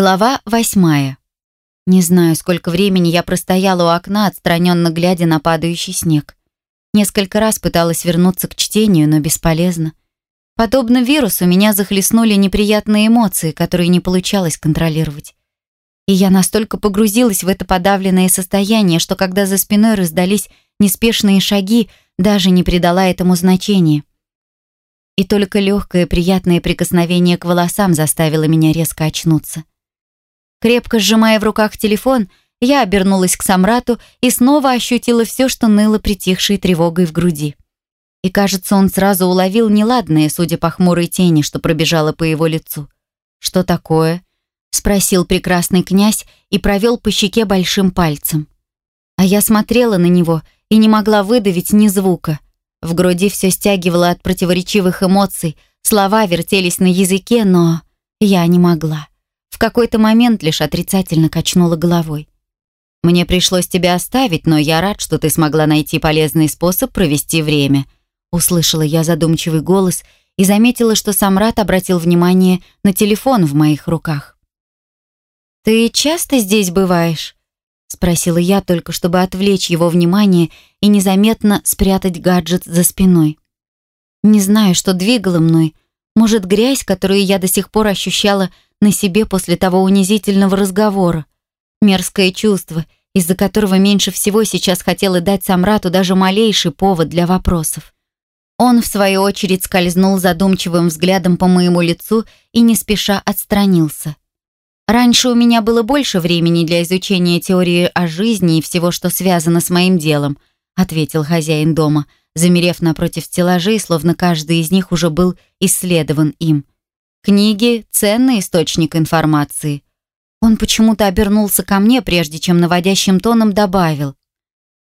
Глава восьмая. Не знаю, сколько времени я простояла у окна, отстраненно глядя на падающий снег. Несколько раз пыталась вернуться к чтению, но бесполезно. Подобно вирусу, меня захлестнули неприятные эмоции, которые не получалось контролировать. И я настолько погрузилась в это подавленное состояние, что когда за спиной раздались неспешные шаги, даже не придала этому значения. И только легкое приятное прикосновение к волосам заставило меня резко очнуться. Крепко сжимая в руках телефон, я обернулась к Самрату и снова ощутила все, что ныло притихшей тревогой в груди. И, кажется, он сразу уловил неладное, судя по хмурой тени, что пробежала по его лицу. «Что такое?» — спросил прекрасный князь и провел по щеке большим пальцем. А я смотрела на него и не могла выдавить ни звука. В груди все стягивало от противоречивых эмоций, слова вертелись на языке, но я не могла. В какой-то момент лишь отрицательно качнула головой. «Мне пришлось тебя оставить, но я рад, что ты смогла найти полезный способ провести время», услышала я задумчивый голос и заметила, что Самрат обратил внимание на телефон в моих руках. «Ты часто здесь бываешь?» спросила я, только чтобы отвлечь его внимание и незаметно спрятать гаджет за спиной. Не знаю, что двигало мной. Может, грязь, которую я до сих пор ощущала на себе после того унизительного разговора. Мерзкое чувство, из-за которого меньше всего сейчас хотела дать Самрату даже малейший повод для вопросов. Он, в свою очередь, скользнул задумчивым взглядом по моему лицу и не спеша отстранился. Раньше у меня было больше времени для изучения теории о жизни и всего, что связано с моим делом, ответил хозяин дома, замерев напротив стеллажей, словно каждый из них уже был исследован им. Книги — ценный источник информации. Он почему-то обернулся ко мне, прежде чем наводящим тоном добавил.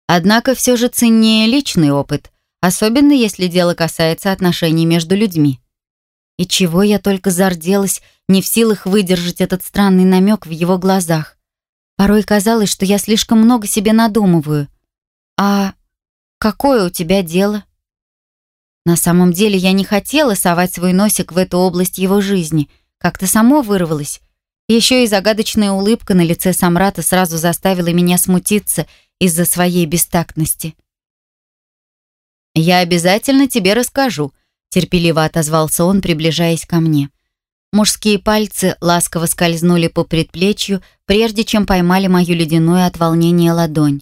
Однако все же ценнее личный опыт, особенно если дело касается отношений между людьми. И чего я только зарделась, не в силах выдержать этот странный намек в его глазах. Порой казалось, что я слишком много себе надумываю. «А какое у тебя дело?» На самом деле я не хотела совать свой носик в эту область его жизни. Как-то само вырвалось. Еще и загадочная улыбка на лице Самрата сразу заставила меня смутиться из-за своей бестактности. «Я обязательно тебе расскажу», — терпеливо отозвался он, приближаясь ко мне. Мужские пальцы ласково скользнули по предплечью, прежде чем поймали мою ледяную от волнения ладонь.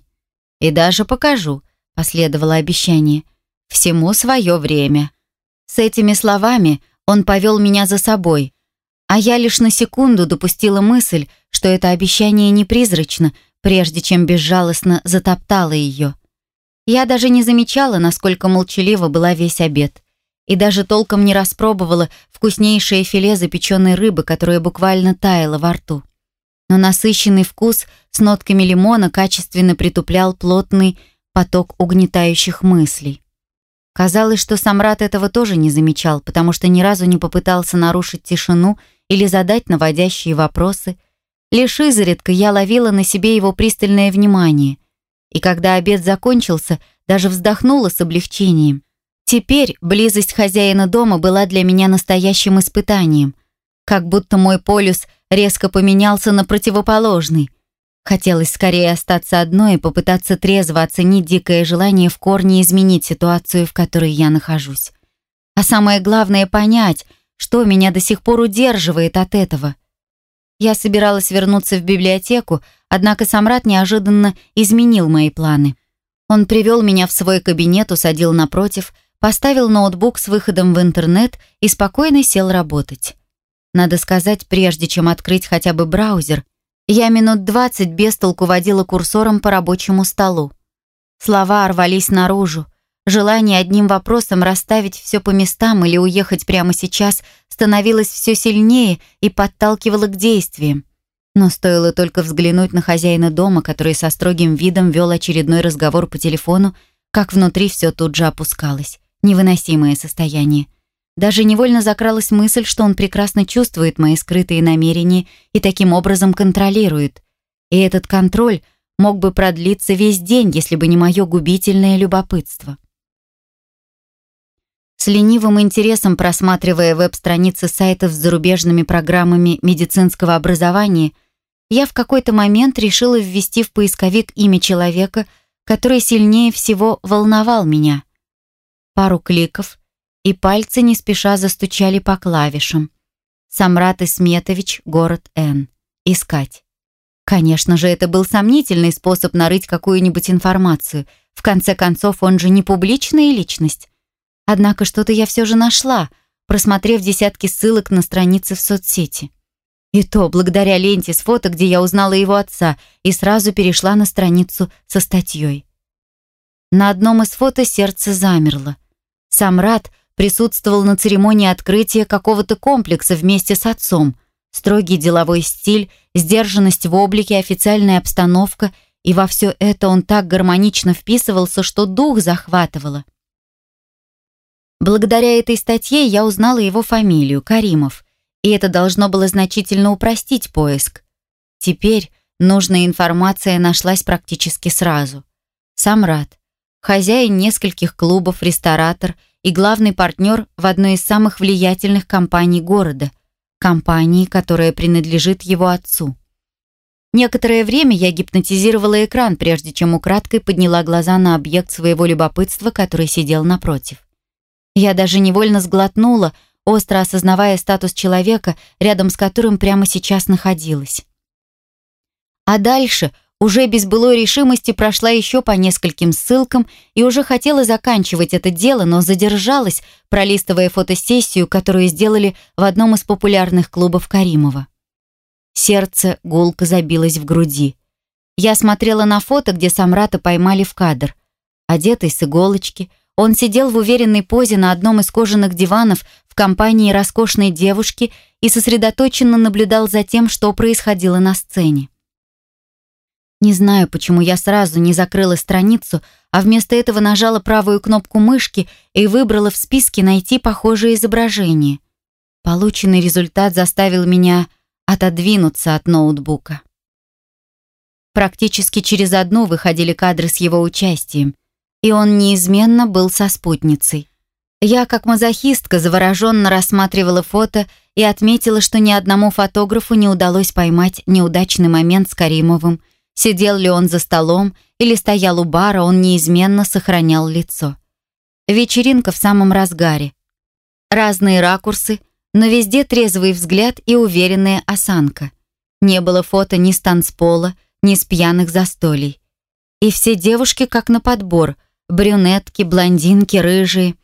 «И даже покажу», — последовало обещание. Всему свое время. С этими словами он повел меня за собой, а я лишь на секунду допустила мысль, что это обещание не призрачно, прежде чем безжалостно затоптала ее. Я даже не замечала, насколько молчалива была весь обед. И даже толком не распробовала вкуснейшее филе запеченной рыбы, которое буквально таяло во рту. Но насыщенный вкус с нотками лимона качественно притуплял плотный поток угнетающих мыслей. Казалось, что Самрат этого тоже не замечал, потому что ни разу не попытался нарушить тишину или задать наводящие вопросы. Лишь изредка я ловила на себе его пристальное внимание. И когда обед закончился, даже вздохнула с облегчением. Теперь близость хозяина дома была для меня настоящим испытанием. Как будто мой полюс резко поменялся на противоположный — Хотелось скорее остаться одной и попытаться трезво оценить дикое желание в корне изменить ситуацию, в которой я нахожусь. А самое главное — понять, что меня до сих пор удерживает от этого. Я собиралась вернуться в библиотеку, однако Самрат неожиданно изменил мои планы. Он привел меня в свой кабинет, усадил напротив, поставил ноутбук с выходом в интернет и спокойно сел работать. Надо сказать, прежде чем открыть хотя бы браузер, я минут двадцать без толку водила курсором по рабочему столу. Слова рвались наружу. Желание одним вопросом расставить все по местам или уехать прямо сейчас становилось все сильнее и подталкивало к действиям. Но стоило только взглянуть на хозяина дома, который со строгим видом вел очередной разговор по телефону, как внутри все тут же опускалось. Невыносимое состояние. Даже невольно закралась мысль, что он прекрасно чувствует мои скрытые намерения и таким образом контролирует. И этот контроль мог бы продлиться весь день, если бы не мое губительное любопытство. С ленивым интересом просматривая веб-страницы сайтов с зарубежными программами медицинского образования, я в какой-то момент решила ввести в поисковик имя человека, который сильнее всего волновал меня. Пару кликов, и пальцы не спеша застучали по клавишам. Самрат Исметович, город Н. Искать. Конечно же, это был сомнительный способ нарыть какую-нибудь информацию. В конце концов, он же не публичная личность. Однако что-то я все же нашла, просмотрев десятки ссылок на страницы в соцсети. И то благодаря ленте с фото, где я узнала его отца, и сразу перешла на страницу со статьей. На одном из фото сердце замерло. Сам Рад присутствовал на церемонии открытия какого-то комплекса вместе с отцом. Строгий деловой стиль, сдержанность в облике, официальная обстановка, и во все это он так гармонично вписывался, что дух захватывало. Благодаря этой статье я узнала его фамилию, Каримов, и это должно было значительно упростить поиск. Теперь нужная информация нашлась практически сразу. Сам Рад, хозяин нескольких клубов, ресторатор и главный партнер в одной из самых влиятельных компаний города, компании, которая принадлежит его отцу. Некоторое время я гипнотизировала экран, прежде чем украдкой подняла глаза на объект своего любопытства, который сидел напротив. Я даже невольно сглотнула, остро осознавая статус человека, рядом с которым прямо сейчас находилась. А дальше уже без былой решимости прошла еще по нескольким ссылкам и уже хотела заканчивать это дело, но задержалась, пролистывая фотосессию, которую сделали в одном из популярных клубов Каримова. Сердце гулко забилось в груди. Я смотрела на фото, где Самрата поймали в кадр. Одетый с иголочки – он сидел в уверенной позе на одном из кожаных диванов в компании роскошной девушки и сосредоточенно наблюдал за тем, что происходило на сцене. Не знаю, почему я сразу не закрыла страницу, а вместо этого нажала правую кнопку мышки и выбрала в списке «Найти похожее изображение». Полученный результат заставил меня отодвинуться от ноутбука. Практически через одну выходили кадры с его участием и он неизменно был со спутницей. Я, как мазохистка, завороженно рассматривала фото и отметила, что ни одному фотографу не удалось поймать неудачный момент с Каримовым. Сидел ли он за столом или стоял у бара, он неизменно сохранял лицо. Вечеринка в самом разгаре. Разные ракурсы, но везде трезвый взгляд и уверенная осанка. Не было фото ни с танцпола, ни с пьяных застолий. И все девушки как на подбор, брюнетки, блондинки, рыжие.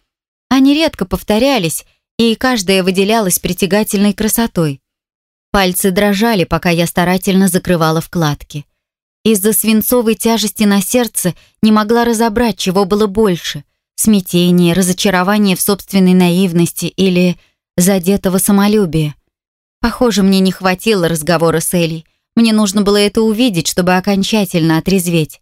Они редко повторялись, и каждая выделялась притягательной красотой. Пальцы дрожали, пока я старательно закрывала вкладки. Из-за свинцовой тяжести на сердце не могла разобрать, чего было больше — смятение, разочарование в собственной наивности или задетого самолюбия. Похоже, мне не хватило разговора с Элей. Мне нужно было это увидеть, чтобы окончательно отрезветь.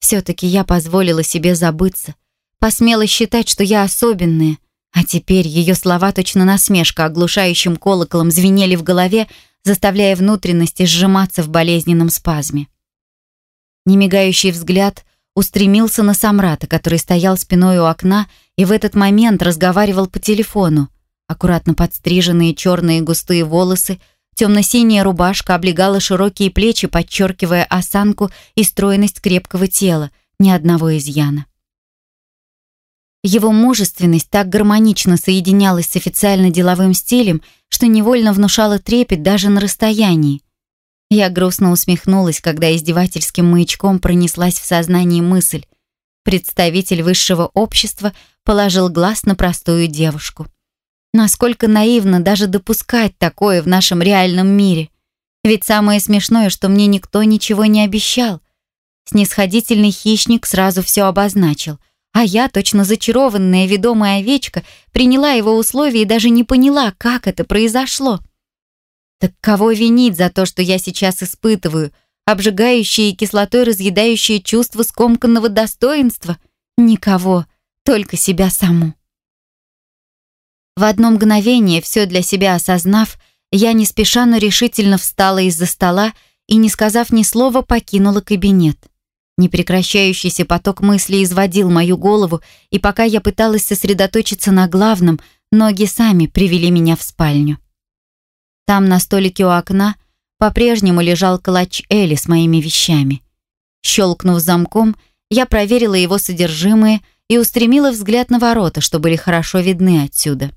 Все-таки я позволила себе забыться, посмела считать, что я особенная, а теперь ее слова точно насмешка оглушающим колоколом звенели в голове, заставляя внутренности сжиматься в болезненном спазме. Немигающий взгляд устремился на Самрата, который стоял спиной у окна и в этот момент разговаривал по телефону. Аккуратно подстриженные черные густые волосы Темно-синяя рубашка облегала широкие плечи, подчеркивая осанку и стройность крепкого тела, ни одного изъяна. Его мужественность так гармонично соединялась с официально-деловым стилем, что невольно внушала трепет даже на расстоянии. Я грустно усмехнулась, когда издевательским маячком пронеслась в сознании мысль. Представитель высшего общества положил глаз на простую девушку. Насколько наивно даже допускать такое в нашем реальном мире. Ведь самое смешное, что мне никто ничего не обещал. Снисходительный хищник сразу все обозначил, а я, точно зачарованная ведомая овечка, приняла его условия и даже не поняла, как это произошло. Так кого винить за то, что я сейчас испытываю, обжигающие кислотой разъедающие чувство скомканного достоинства? Никого, только себя саму. В одно мгновение, все для себя осознав, я не спеша, но решительно встала из-за стола и, не сказав ни слова, покинула кабинет. Непрекращающийся поток мыслей изводил мою голову, и пока я пыталась сосредоточиться на главном, ноги сами привели меня в спальню. Там на столике у окна по-прежнему лежал клатч Элли с моими вещами. Щелкнув замком, я проверила его содержимое и устремила взгляд на ворота, что были хорошо видны отсюда.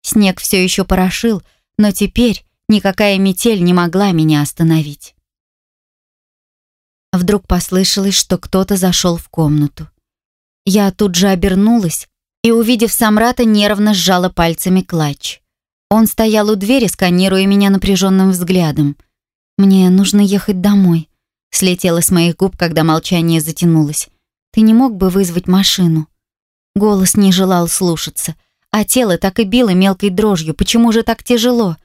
Снег все еще порошил, но теперь никакая метель не могла меня остановить. Вдруг послышалось, что кто-то зашел в комнату. Я тут же обернулась и, увидев Самрата, нервно сжала пальцами клатч. Он стоял у двери, сканируя меня напряженным взглядом. «Мне нужно ехать домой», — слетело с моих губ, когда молчание затянулось. «Ты не мог бы вызвать машину?» Голос не желал слушаться, а тело так и било мелкой дрожью. Почему же так тяжело?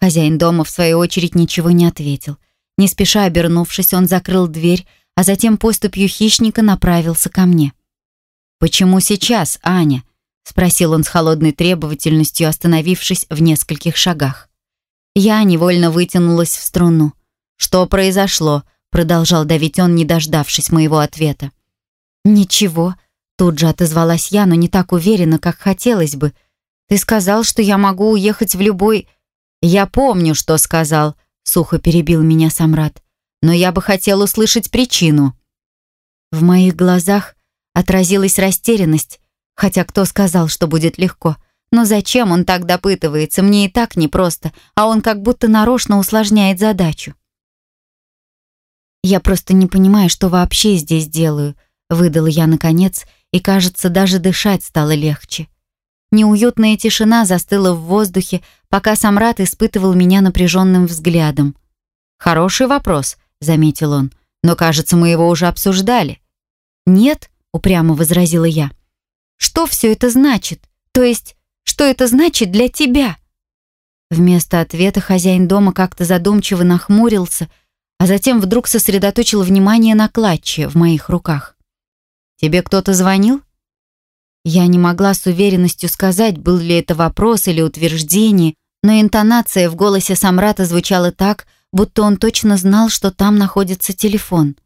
Хозяин дома, в свою очередь, ничего не ответил. Не спеша обернувшись, он закрыл дверь, а затем поступью хищника направился ко мне. «Почему сейчас, Аня?» — спросил он с холодной требовательностью, остановившись в нескольких шагах. Я невольно вытянулась в струну. «Что произошло?» — продолжал давить он, не дождавшись моего ответа. «Ничего», — тут же отозвалась я, но не так уверенно, как хотелось бы. «Ты сказал, что я могу уехать в любой...» «Я помню, что сказал», сухо перебил меня Самрат. Но я бы хотел услышать причину. В моих глазах отразилась растерянность, хотя кто сказал, что будет легко. Но зачем он так допытывается? Мне и так непросто, а он как будто нарочно усложняет задачу. Я просто не понимаю, что вообще здесь делаю, выдала я наконец, и, кажется, даже дышать стало легче. Неуютная тишина застыла в воздухе, пока Самрат испытывал меня напряженным взглядом. «Хороший вопрос», — заметил он, «но, кажется, мы его уже обсуждали». «Нет», — упрямо возразила я. «Что все это значит? То есть, что это значит для тебя?» Вместо ответа хозяин дома как-то задумчиво нахмурился, а затем вдруг сосредоточил внимание на клатче в моих руках. «Тебе кто-то звонил?» Я не могла с уверенностью сказать, был ли это вопрос или утверждение, но интонация в голосе Самрата звучала так, будто он точно знал, что там находится телефон.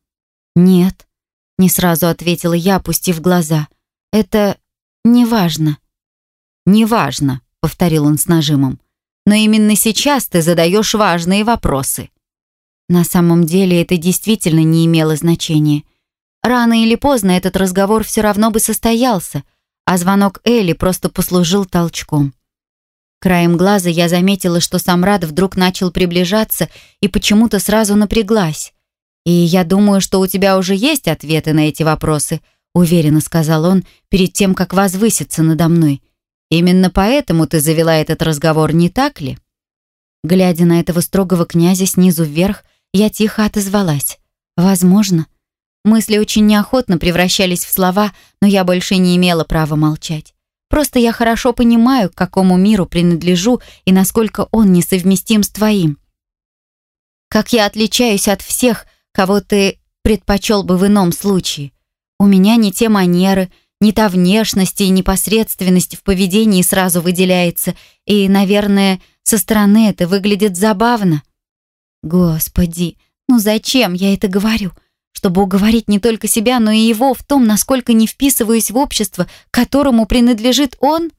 «Нет», — не сразу ответила я, опустив глаза. «Это неважно». «Неважно», — повторил он с нажимом. «Но именно сейчас ты задаешь важные вопросы». На самом деле это действительно не имело значения. Рано или поздно этот разговор все равно бы состоялся — а звонок Элли просто послужил толчком. Краем глаза я заметила, что Самрад вдруг начал приближаться и почему-то сразу напряглась. «И я думаю, что у тебя уже есть ответы на эти вопросы», уверенно сказал он перед тем, как возвыситься надо мной. «Именно поэтому ты завела этот разговор, не так ли?» Глядя на этого строгого князя снизу вверх, я тихо отозвалась. «Возможно». Мысли очень неохотно превращались в слова, но я больше не имела права молчать. Просто я хорошо понимаю, к какому миру принадлежу и насколько он несовместим с твоим. Как я отличаюсь от всех, кого ты предпочел бы в ином случае. У меня не те манеры, не та внешность и непосредственность в поведении сразу выделяется, и, наверное, со стороны это выглядит забавно. Господи, ну зачем я это говорю? чтобы уговорить не только себя, но и его в том, насколько не вписываюсь в общество, которому принадлежит он?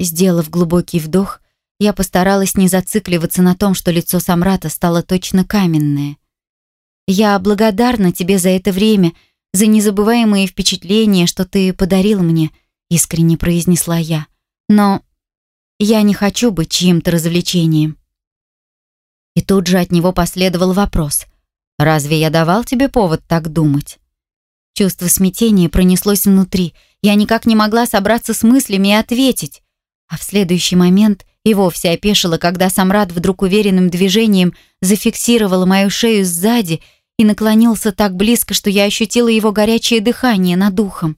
Сделав глубокий вдох, я постаралась не зацикливаться на том, что лицо Самрата стало точно каменное. «Я благодарна тебе за это время, за незабываемые впечатления, что ты подарил мне», — искренне произнесла я. «Но я не хочу быть чьим-то развлечением». И тут же от него последовал вопрос — Разве я давал тебе повод так думать? Чувство смятения пронеслось внутри. Я никак не могла собраться с мыслями и ответить. А в следующий момент и вовсе опешила, когда Самрад вдруг уверенным движением зафиксировал мою шею сзади и наклонился так близко, что я ощутила его горячее дыхание над ухом.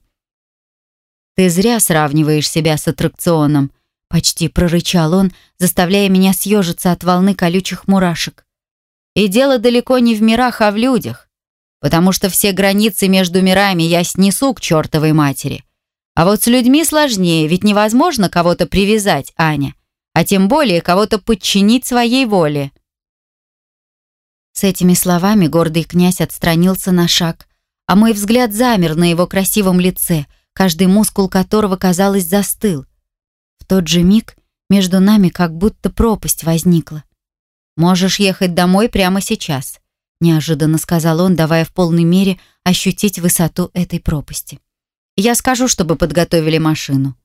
«Ты зря сравниваешь себя с аттракционом», — почти прорычал он, заставляя меня съежиться от волны колючих мурашек. И дело далеко не в мирах, а в людях. Потому что все границы между мирами я снесу к чертовой матери. А вот с людьми сложнее, ведь невозможно кого-то привязать, Аня. А тем более кого-то подчинить своей воле. С этими словами гордый князь отстранился на шаг, а мой взгляд замер на его красивом лице, каждый мускул которого, казалось, застыл. В тот же миг между нами как будто пропасть возникла. «Можешь ехать домой прямо сейчас», — неожиданно сказал он, давая в полной мере ощутить высоту этой пропасти. «Я скажу, чтобы подготовили машину».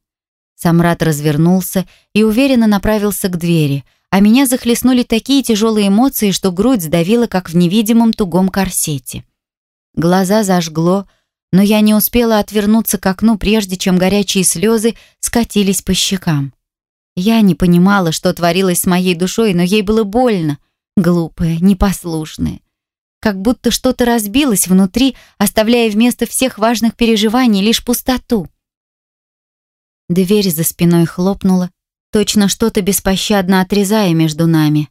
Самрат развернулся и уверенно направился к двери, а меня захлестнули такие тяжелые эмоции, что грудь сдавила, как в невидимом тугом корсете. Глаза зажгло, но я не успела отвернуться к окну, прежде чем горячие слезы скатились по щекам. Я не понимала, что творилось с моей душой, но ей было больно, глупая, непослушная. Как будто что-то разбилось внутри, оставляя вместо всех важных переживаний лишь пустоту. Дверь за спиной хлопнула, точно что-то беспощадно отрезая между нами.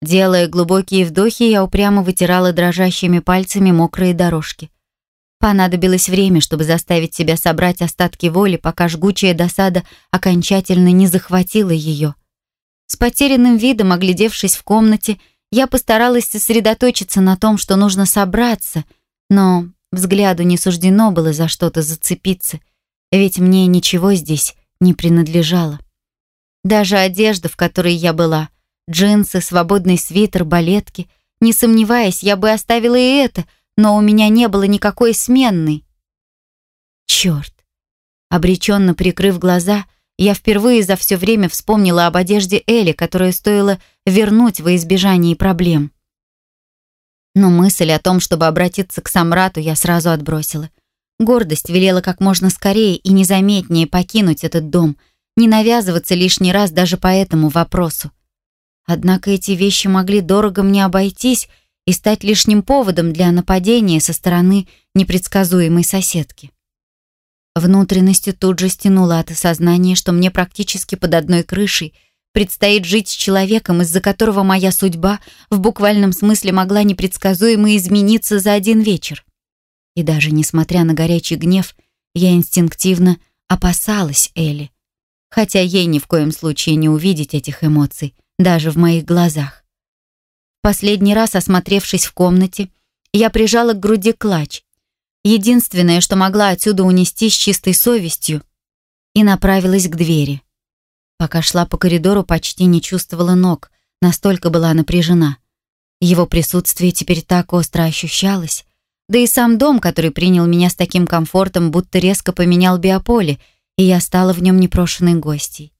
Делая глубокие вдохи, я упрямо вытирала дрожащими пальцами мокрые дорожки. Понадобилось время, чтобы заставить себя собрать остатки воли, пока жгучая досада окончательно не захватила ее. С потерянным видом, оглядевшись в комнате, я постаралась сосредоточиться на том, что нужно собраться, но взгляду не суждено было за что-то зацепиться, ведь мне ничего здесь не принадлежало. Даже одежда, в которой я была, джинсы, свободный свитер, балетки, не сомневаясь, я бы оставила и это — но у меня не было никакой сменной. Черт! Обреченно прикрыв глаза, я впервые за все время вспомнила об одежде Эли, которую стоило вернуть во избежание проблем. Но мысль о том, чтобы обратиться к Самрату, я сразу отбросила. Гордость велела как можно скорее и незаметнее покинуть этот дом, не навязываться лишний раз даже по этому вопросу. Однако эти вещи могли дорого мне обойтись, и стать лишним поводом для нападения со стороны непредсказуемой соседки. Внутренностью тут же стянуло от осознания, что мне практически под одной крышей предстоит жить с человеком, из-за которого моя судьба в буквальном смысле могла непредсказуемо измениться за один вечер. И даже несмотря на горячий гнев, я инстинктивно опасалась Элли, хотя ей ни в коем случае не увидеть этих эмоций, даже в моих глазах. Последний раз, осмотревшись в комнате, я прижала к груди клатч. Единственное, что могла отсюда унести с чистой совестью, и направилась к двери. Пока шла по коридору, почти не чувствовала ног, настолько была напряжена. Его присутствие теперь так остро ощущалось, да и сам дом, который принял меня с таким комфортом, будто резко поменял биополе, и я стала в нем непрошенной гостьей.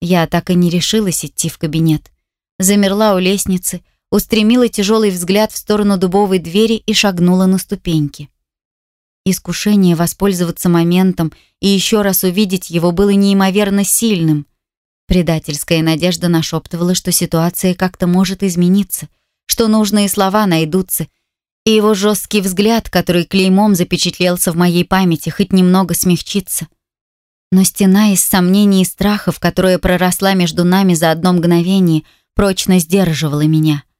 Я так и не решилась идти в кабинет. Замерла у лестницы, устремила тяжелый взгляд в сторону дубовой двери и шагнула на ступеньки. Искушение воспользоваться моментом и еще раз увидеть его было неимоверно сильным. Предательская надежда нашептывала, что ситуация как-то может измениться, что нужные слова найдутся, и его жесткий взгляд, который клеймом запечатлелся в моей памяти, хоть немного смягчится. Но стена из сомнений и страхов, которая проросла между нами за одно мгновение, прочно сдерживала меня —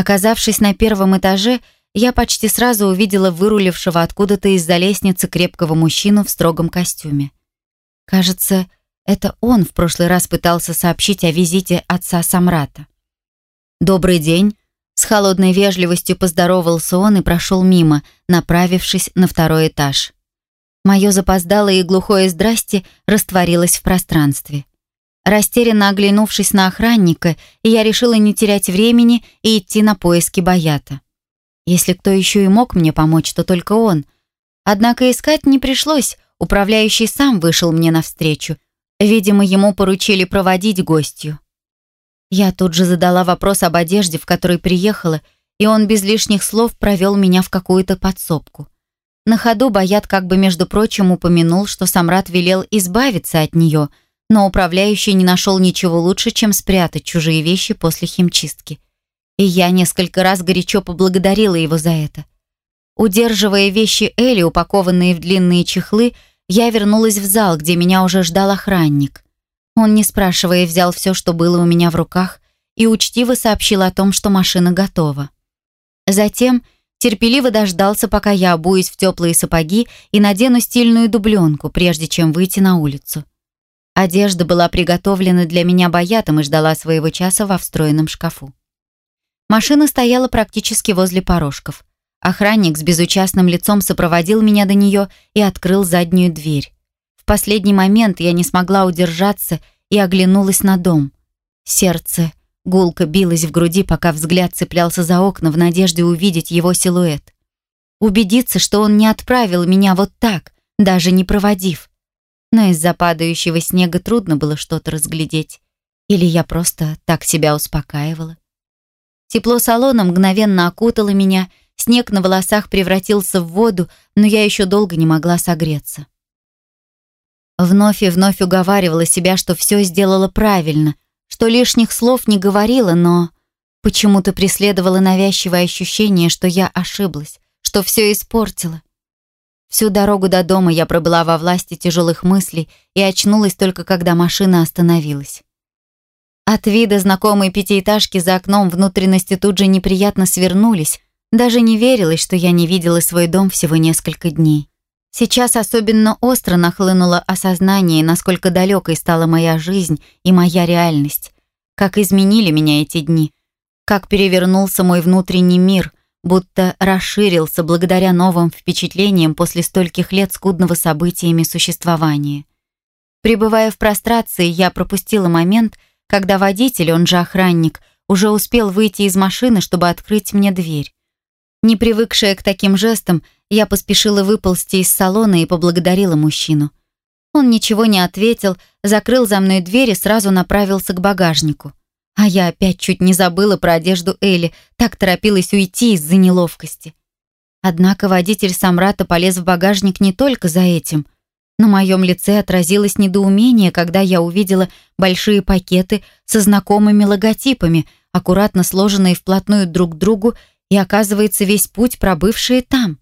Оказавшись на первом этаже, я почти сразу увидела вырулившего откуда-то из-за лестницы крепкого мужчину в строгом костюме. Кажется, это он в прошлый раз пытался сообщить о визите отца Самрата. «Добрый день!» С холодной вежливостью поздоровался он и прошел мимо, направившись на второй этаж. Мое запоздалое и глухое «здрасте» растворилось в пространстве. Растерянно оглянувшись на охранника, я решила не терять времени и идти на поиски Баята. Если кто еще и мог мне помочь, то только он. Однако искать не пришлось, управляющий сам вышел мне навстречу. Видимо, ему поручили проводить гостью. Я тут же задала вопрос об одежде, в которой приехала, и он без лишних слов провел меня в какую-то подсобку. На ходу Баят как бы, между прочим, упомянул, что Самрат велел избавиться от нее — но управляющий не нашел ничего лучше, чем спрятать чужие вещи после химчистки. И я несколько раз горячо поблагодарила его за это. Удерживая вещи Элли, упакованные в длинные чехлы, я вернулась в зал, где меня уже ждал охранник. Он, не спрашивая, взял все, что было у меня в руках, и учтиво сообщил о том, что машина готова. Затем терпеливо дождался, пока я обуюсь в теплые сапоги и надену стильную дубленку, прежде чем выйти на улицу. Одежда была приготовлена для меня боятом и ждала своего часа во встроенном шкафу. Машина стояла практически возле порожков. Охранник с безучастным лицом сопроводил меня до нее и открыл заднюю дверь. В последний момент я не смогла удержаться и оглянулась на дом. Сердце гулко билось в груди, пока взгляд цеплялся за окна в надежде увидеть его силуэт. Убедиться, что он не отправил меня вот так, даже не проводив. Но из-за падающего снега трудно было что-то разглядеть. Или я просто так себя успокаивала. Тепло салона мгновенно окутало меня, снег на волосах превратился в воду, но я еще долго не могла согреться. Вновь и вновь уговаривала себя, что все сделала правильно, что лишних слов не говорила, но почему-то преследовало навязчивое ощущение, что я ошиблась, что все испортила. Всю дорогу до дома я пробыла во власти тяжелых мыслей и очнулась только когда машина остановилась. От вида знакомой пятиэтажки за окном внутренности тут же неприятно свернулись, даже не верилось, что я не видела свой дом всего несколько дней. Сейчас особенно остро нахлынуло осознание, насколько далекой стала моя жизнь и моя реальность. Как изменили меня эти дни. Как перевернулся мой внутренний мир, будто расширился благодаря новым впечатлениям после стольких лет скудного событиями существования. Пребывая в прострации, я пропустила момент, когда водитель, он же охранник, уже успел выйти из машины, чтобы открыть мне дверь. Не привыкшая к таким жестам, я поспешила выползти из салона и поблагодарила мужчину. Он ничего не ответил, закрыл за мной дверь и сразу направился к багажнику. А я опять чуть не забыла про одежду Элли, так торопилась уйти из-за неловкости. Однако водитель Самрата полез в багажник не только за этим. На моем лице отразилось недоумение, когда я увидела большие пакеты со знакомыми логотипами, аккуратно сложенные вплотную друг к другу и, оказывается, весь путь пробывшие там.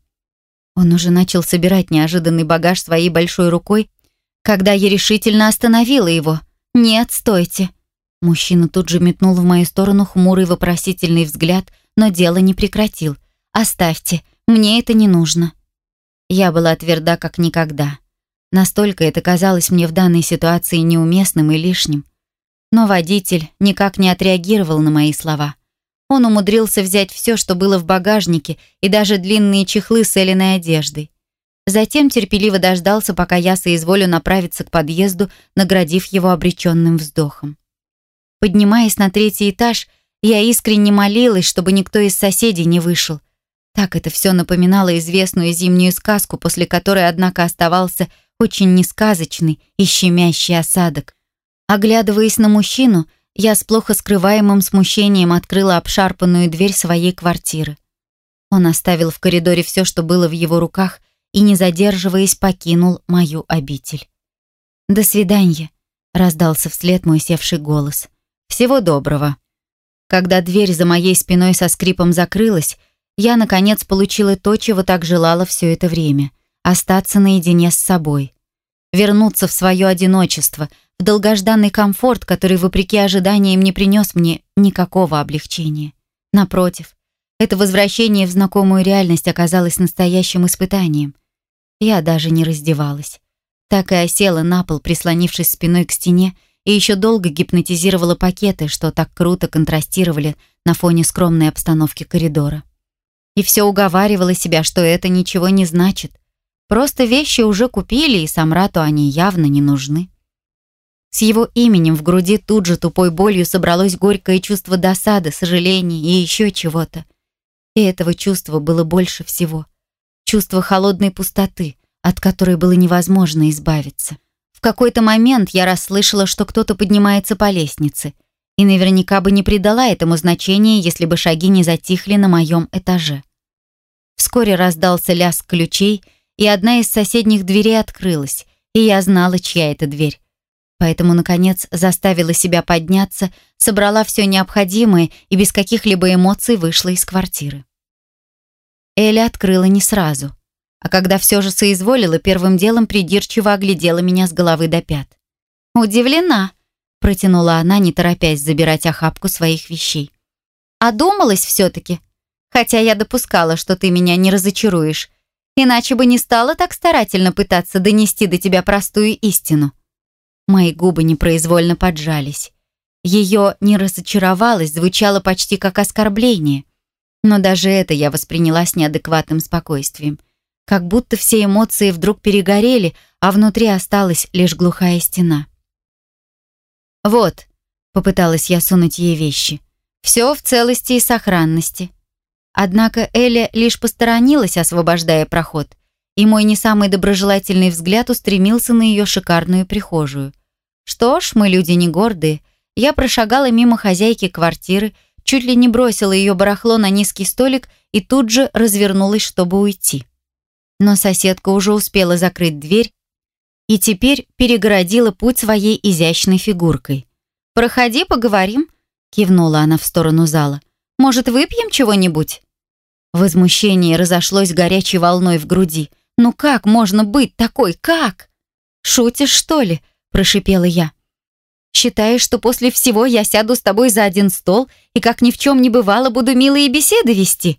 Он уже начал собирать неожиданный багаж своей большой рукой, когда я решительно остановила его. «Нет, стойте!» Мужчина тут же метнул в мою сторону хмурый вопросительный взгляд, но дело не прекратил. «Оставьте, мне это не нужно». Я была тверда как никогда. Настолько это казалось мне в данной ситуации неуместным и лишним. Но водитель никак не отреагировал на мои слова. Он умудрился взять все, что было в багажнике, и даже длинные чехлы с Элиной одеждой. Затем терпеливо дождался, пока я соизволю направиться к подъезду, наградив его обреченным вздохом. Поднимаясь на третий этаж, я искренне молилась, чтобы никто из соседей не вышел. Так это все напоминало известную зимнюю сказку, после которой, однако, оставался очень несказочный и щемящий осадок. Оглядываясь на мужчину, я с плохо скрываемым смущением открыла обшарпанную дверь своей квартиры. Он оставил в коридоре все, что было в его руках, и, не задерживаясь, покинул мою обитель. «До свидания», — раздался вслед мой севший голос. «Всего доброго». Когда дверь за моей спиной со скрипом закрылась, я, наконец, получила то, чего так желала все это время — остаться наедине с собой. Вернуться в свое одиночество — долгожданный комфорт, который, вопреки ожиданиям, не принес мне никакого облегчения. Напротив, это возвращение в знакомую реальность оказалось настоящим испытанием. Я даже не раздевалась. Так и осела на пол, прислонившись спиной к стене, и еще долго гипнотизировала пакеты, что так круто контрастировали на фоне скромной обстановки коридора. И все уговаривала себя, что это ничего не значит. Просто вещи уже купили, и Самрату они явно не нужны. С его именем в груди тут же тупой болью собралось горькое чувство досады, сожаления и еще чего-то. И этого чувства было больше всего. Чувство холодной пустоты, от которой было невозможно избавиться. В какой-то момент я расслышала, что кто-то поднимается по лестнице, и наверняка бы не придала этому значения, если бы шаги не затихли на моем этаже. Вскоре раздался лязг ключей, и одна из соседних дверей открылась, и я знала, чья это дверь. Поэтому, наконец, заставила себя подняться, собрала все необходимое и без каких-либо эмоций вышла из квартиры. Эля открыла не сразу, а когда все же соизволила, первым делом придирчиво оглядела меня с головы до пят. «Удивлена», — протянула она, не торопясь забирать охапку своих вещей. «Одумалась все-таки, хотя я допускала, что ты меня не разочаруешь, иначе бы не стала так старательно пытаться донести до тебя простую истину». Мои губы непроизвольно поджались. Ее не разочаровалось, звучало почти как оскорбление. Но даже это я восприняла с неадекватным спокойствием. Как будто все эмоции вдруг перегорели, а внутри осталась лишь глухая стена. «Вот», — попыталась я сунуть ей вещи, — «все в целости и сохранности». Однако Эля лишь посторонилась, освобождая проход, и мой не самый доброжелательный взгляд устремился на ее шикарную прихожую. Что ж, мы люди не гордые. Я прошагала мимо хозяйки квартиры, чуть ли не бросила ее барахло на низкий столик и тут же развернулась, чтобы уйти. Но соседка уже успела закрыть дверь и теперь перегородила путь своей изящной фигуркой. «Проходи, поговорим», — кивнула она в сторону зала. «Может, выпьем чего-нибудь?» Возмущение разошлось горячей волной в груди. «Ну как можно быть такой? Как?» «Шутишь, что ли?» – прошипела я. «Считаешь, что после всего я сяду с тобой за один стол и, как ни в чем не бывало, буду милые беседы вести?»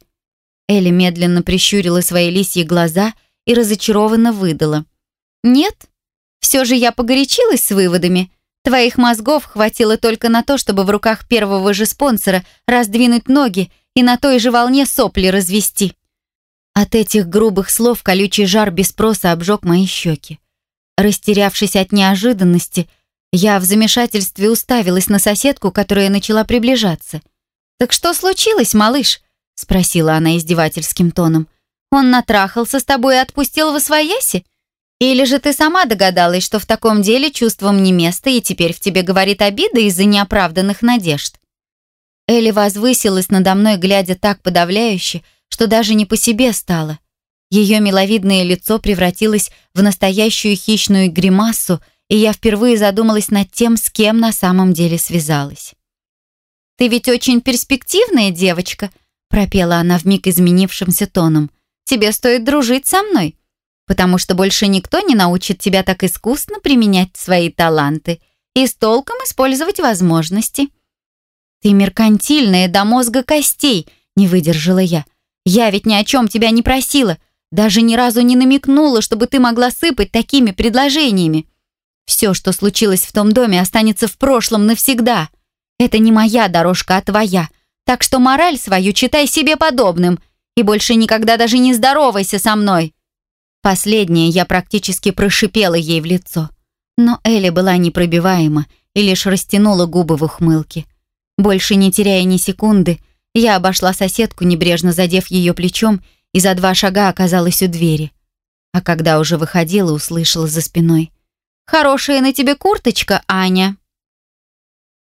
Элли медленно прищурила свои лисьи глаза и разочарованно выдала. «Нет, все же я погорячилась с выводами. Твоих мозгов хватило только на то, чтобы в руках первого же спонсора раздвинуть ноги и на той же волне сопли развести. От этих грубых слов колючий жар без спроса обжег мои щеки. Растерявшись от неожиданности, я в замешательстве уставилась на соседку, которая начала приближаться. «Так что случилось, малыш?» — спросила она издевательским тоном. «Он натрахался с тобой и отпустил в освояси? Или же ты сама догадалась, что в таком деле чувством не место, и теперь в тебе говорит обида из-за неоправданных надежд?» Элли возвысилась надо мной, глядя так подавляюще, что даже не по себе стало. Ее миловидное лицо превратилось в настоящую хищную гримасу, и я впервые задумалась над тем, с кем на самом деле связалась. «Ты ведь очень перспективная девочка», пропела она вмиг изменившимся тоном. «Тебе стоит дружить со мной, потому что больше никто не научит тебя так искусно применять свои таланты и с толком использовать возможности». «Ты меркантильная до мозга костей», — не выдержала я. «Я ведь ни о чем тебя не просила, даже ни разу не намекнула, чтобы ты могла сыпать такими предложениями. Все, что случилось в том доме, останется в прошлом навсегда. Это не моя дорожка, а твоя. Так что мораль свою читай себе подобным и больше никогда даже не здоровайся со мной». Последнее я практически прошипела ей в лицо. Но Элли была непробиваема и лишь растянула губы в ухмылке. Больше не теряя ни секунды, я обошла соседку, небрежно задев ее плечом, и за два шага оказалась у двери. А когда уже выходила, услышала за спиной. «Хорошая на тебе курточка, Аня!»